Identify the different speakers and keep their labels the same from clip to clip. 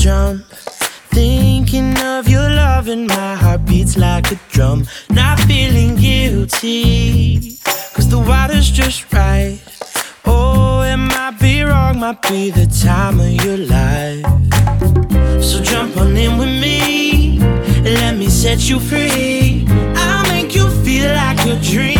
Speaker 1: jump. Thinking of your love and my heart beats like a drum. Not feeling guilty, cause the water's just right. Oh, it might be wrong, might be the time of your life. So jump on in with me, let me set you free. I'll make you feel like a dream.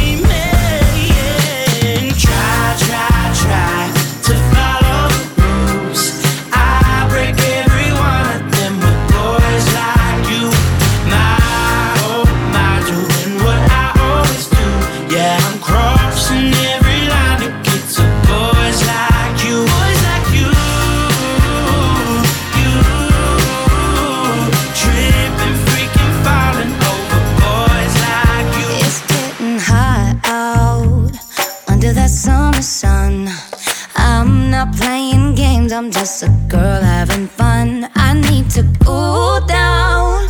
Speaker 1: son. I'm
Speaker 2: not playing games, I'm just a girl having fun. I need to cool down,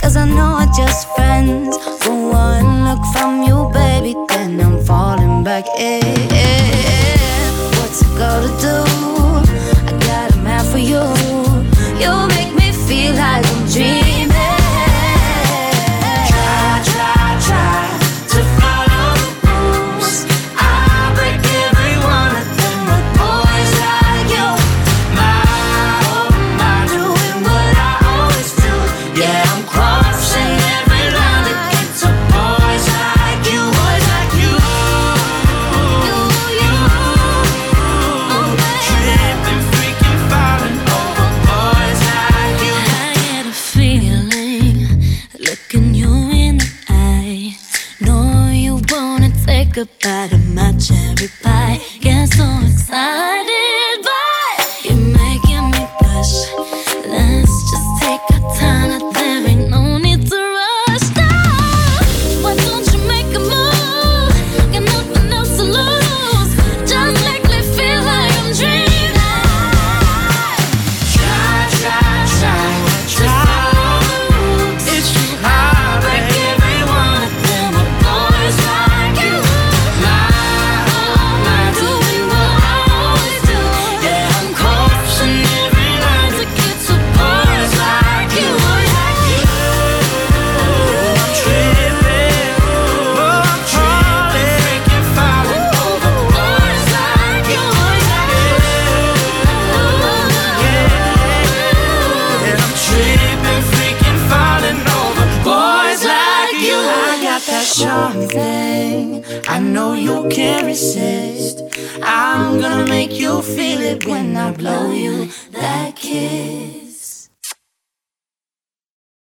Speaker 2: cause I know we're just friends. For one look from you, baby, then I'm falling back. in.
Speaker 1: goodbye to my
Speaker 2: cherry pie.
Speaker 1: Guess who's charming thing. I know you can't resist. I'm gonna make you feel it when I blow you that kiss.